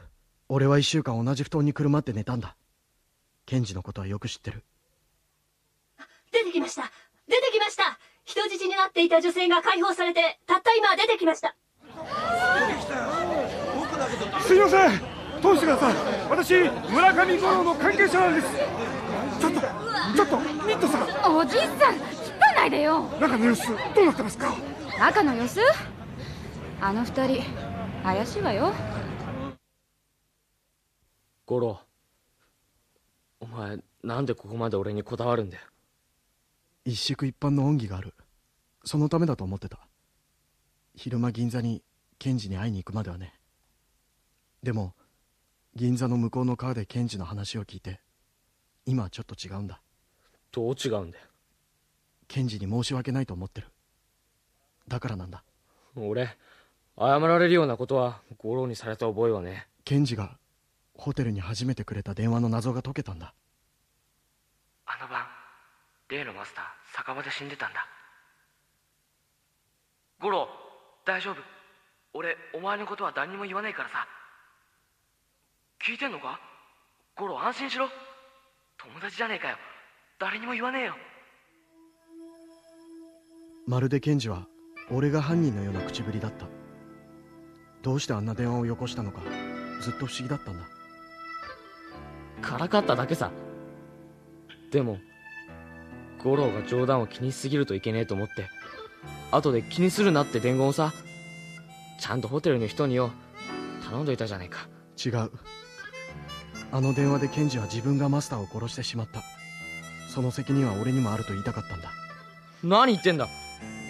俺は一週間同じ布団にくるまって寝たんだ。ケンジのことはよく知ってる。出てきました。出てきました。人質になっていた女性が解放されてたった今出てきました。すいません通してください。私村上五郎の関係者なんです。ちょっとちょっとニットさん。おじいさん引っ張ないでよ。中の様子どうなってますか？中の様子？あの二人怪しいわよ。五郎お前なんでここまで俺にこだわるんだよ？一宿一般の恩義がある。そのためだと思ってた。昼間銀座にケンジに会いに行くまではね。でも銀座の向こうの川でケンジの話を聞いて今はちょっと違うんだ。どう違うんだよ。ケンジに申し訳ないと思ってる。だからなんだ。俺謝られるようなことは五郎にされた覚えはねケンジがホテルに初めてくれた電話の謎が解けたんだ。あの晩例のマスター酒場で死んでたんだ。五郎大丈夫。俺お前のことは誰にも言わないからさ聞いてんのか？五郎安心しろ。友達じゃねえかよ。誰にも言わねえよ。まるでケンジは俺が犯人のような口ぶりだった。どうしてあんな電話をよこしたのかずっと不思議だったんだ。からかっただけさ。でも五郎が冗談を気にしすぎるといけねえと思って後で気にするなって伝言をさちゃんとホテルの人によ頼んどいたじゃねえか。違うあの電話でケンジは自分がマスターを殺してしまった。その責任は俺にもあると言いたかったんだ。何言ってんだ。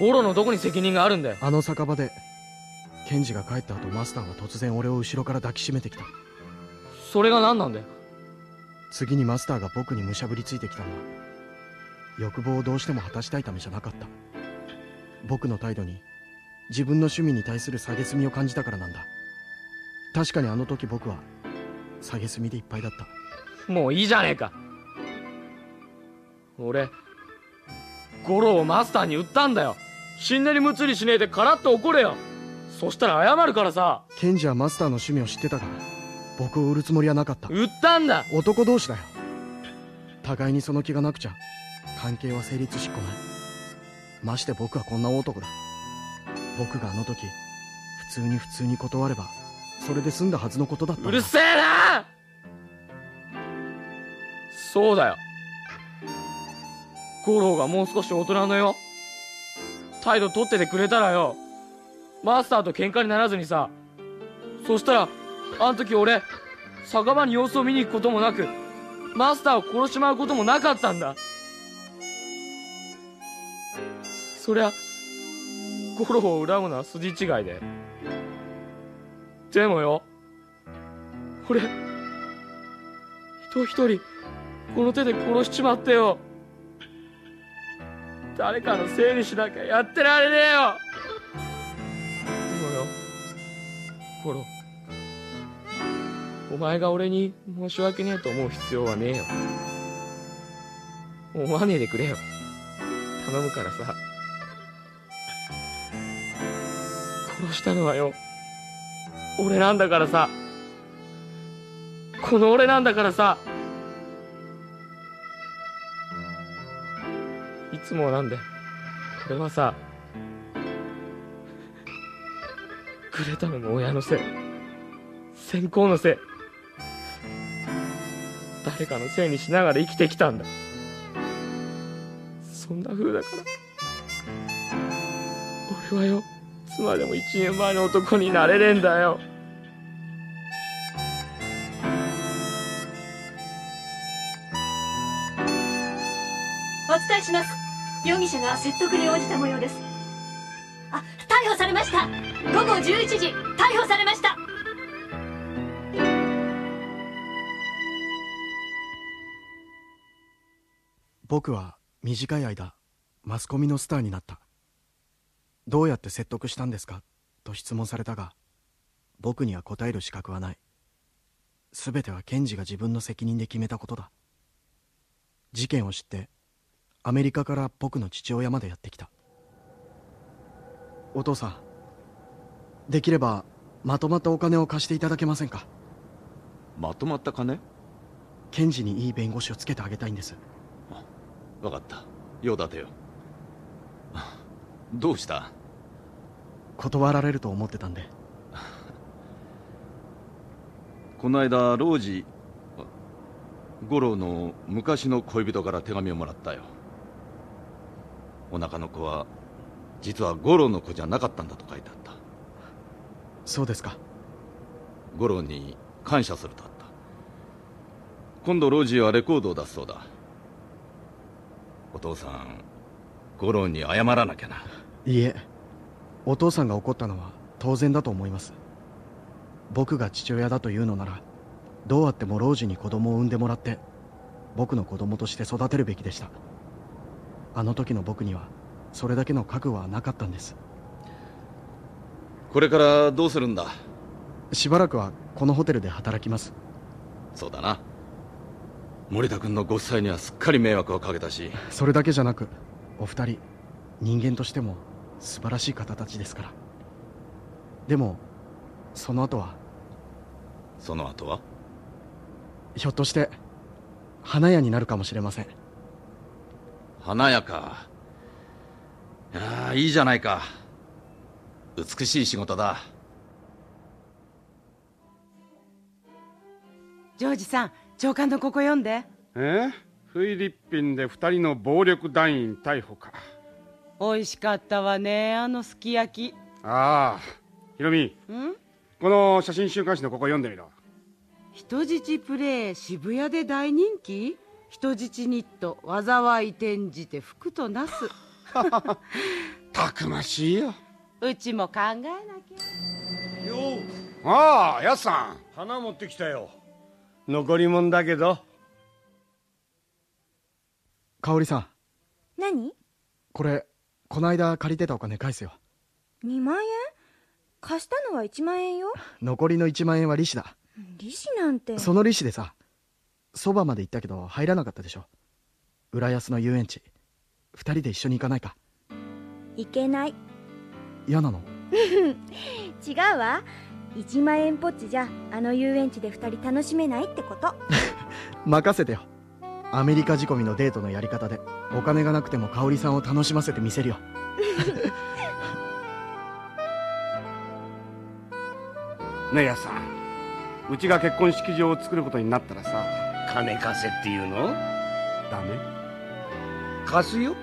五郎のどこに責任があるんだよ。あの酒場でケンジが帰った後マスターは突然俺を後ろから抱きしめてきた。それが何なんだよ。次にマスターが僕にむしゃぶりついてきたのは欲望をどうしても果たしたいためじゃなかった。僕の態度に自分の趣味に対する蔑みを感じたからなんだ。確かにあの時僕は蔑みでいっぱいだった。もういいじゃねえか。俺五郎をマスターに売ったんだよ。死んでにむつりしねえでカラッと怒れよ。そしたら謝るからさ。ケンジはマスターの趣味を知ってたが僕を売るつもりはなかった。売ったんだ。男同士だよ。互いにその気がなくちゃ関係は成立しっこない。まして僕はこんな大男だ。僕があの時普通に普通に断ればそれで済んだはずのことだったうるせえな！そうだよ。五郎がもう少し大人のよ。態度取っててくれたらよ。マスターと喧嘩にならずにさ。そしたらあの時俺酒場に様子を見に行くこともなくマスターを殺しまうこともなかったんだ。そりゃ五郎を恨むのは筋違いででもよ、俺、人一人、この手で殺しちまってよ。誰かのせいにしなきゃやってられねえよでもよ、コロ。お前が俺に申し訳ねえと思う必要はねえよ。思わねえでくれよ。頼むからさ。殺したのはよ。俺なんだからさ。この俺なんだからさ。いつもなんだよ俺はさくれたの親のせい先行のせい誰かのせいにしながら生きてきたんだ。そんな風だから。俺はよ妻でも一年前の男になれねえんだよ。お伝えします。容疑者が説得に応じた模様です。あ逮捕されました。午後11時。逮捕されました。僕は短い間マスコミのスターになったどうやって説得したんですか？と質問されたが僕には答える資格はない。全ては検事が自分の責任で決めたことだ。事件を知ってアメリカから僕の父親までやってきた。お父さんできればまとまったお金を貸していただけませんか？まとまった金？検事にいい弁護士をつけてあげたいんです。分かった。用立てよどうした？断られると思ってたんで。この間老ジ五郎の昔の恋人から手紙をもらったよ。お腹の子は実は五郎の子じゃなかったんだと書いてあった。そうですか。五郎に感謝するとあった。今度老ジはレコードを出すそうだ。お父さん五郎に謝らなきゃないいえお父さんが怒ったのは当然だと思います。僕が父親だというのならどうあっても老人に子供を産んでもらって僕の子供として育てるべきでした。あの時の僕にはそれだけの覚悟はなかったんです。これからどうするんだ？しばらくはこのホテルで働きます。そうだな。森田君のご夫妻にはすっかり迷惑をかけたし。それだけじゃなくお二人人間としても素晴らしい方たちですから。でもその後は？その後は？ひょっとして花屋になるかもしれません。華やか。いやいいじゃないか。美しい仕事だ。ジョージさん長官のここ読んで。え？フィリピンで二人の暴力団員逮捕か美味しかったわねあのすき焼き。ああひろみん？この写真週刊誌のここ読んでみろ。人質プレイ渋谷で大人気？人質ニット災い転じて福となす。たくましいよ。うちも考えなきゃ。よああやすさん。花持ってきたよ。残り物だけど。香織さん。何？これこの間借りてたお金返すよ。2万円？貸したのは1万円よ。残りの1万円は利子だ。利子なんて。その利子でさそばまで行ったけど入らなかったでしょ。浦安の遊園地。二人で一緒に行かないか。いけない。嫌なの。違うわ。1万円ポッチじゃあの遊園地で2人楽しめないってこと。任せてよアメリカ仕込みのデートのやり方でお金がなくても香織さんを楽しませてみせるよ。ねえやすさん。うちが結婚式場を作ることになったらさ。金貸せっていうの？ダメ。貸すよ。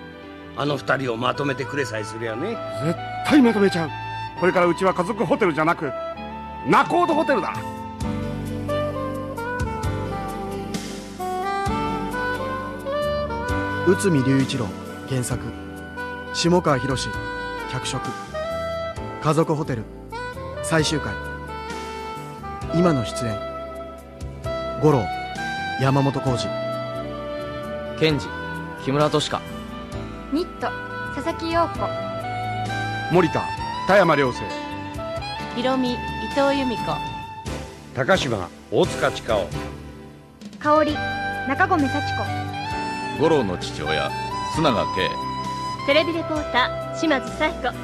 あの二人をまとめてくれさえすりゃね。絶対まとめちゃう。これからうちは家族ホテルじゃなくナコードホテルだ内海龍一郎原作。下川博脚色。家族ホテル。最終回。今の出演。五郎山本浩二。検事木村敏香。ニット佐々木陽子。森田田山良生。ひろみ伊藤由美子。高島大塚千佳夫。香り中込幸五郎の父親須永圭。テレビレポーター島津紗友子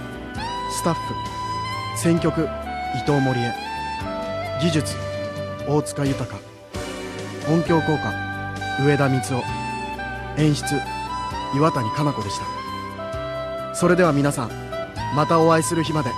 スタッフ選曲伊藤森江。技術大塚豊。音響効果上田光雄。演出岩谷加奈子でした。それでは皆さんまたお会いする日まで